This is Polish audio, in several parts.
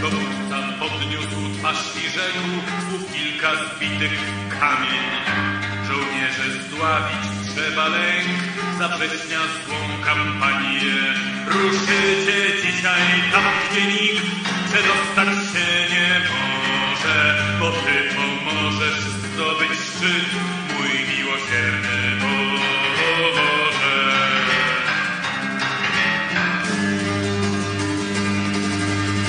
Dowódca podniósł twarz i rzekł słów kilka zbitych kamień. Żołnierze zdławić trzeba lęk, zapewnia złą kampanię. Ruszycie dzisiaj tam, gdzie nikt przedostać się nie może, bo ty pomożesz zdobyć szczyt, mój miłosierny Boże.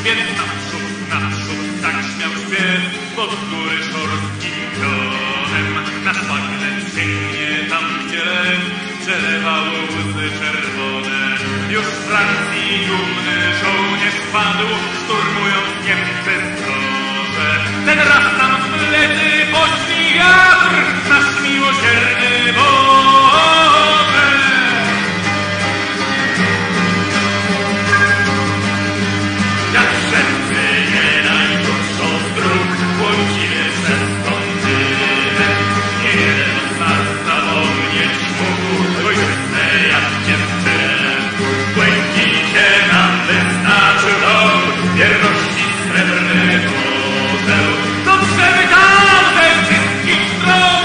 Więc naprzód, naprzód, tak śmiał śpiew pod góry szorskim pionem. Nasz magnet sięgnie tam, gdzie lew przelewał łzy czerwone. Już w Francji dumny żołnierz padł, szturmując Niemcy zdroże. Ten błękicie nam wystarczył rok wierności srebrny orzeł. Dotrzemy tam ze wszystkich stron.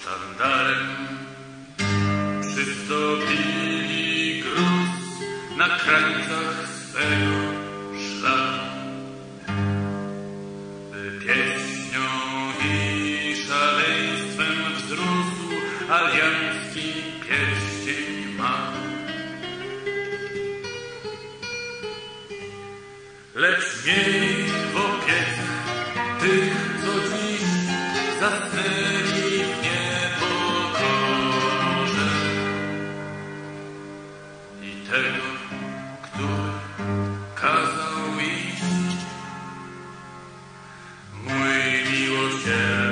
Sztandarem przyzdobili gruz na krańcach swego szlaku. By pieśnią i szaleństwem wzrósł aliancki pierścień ma. Lecz miej w opiece Yeah.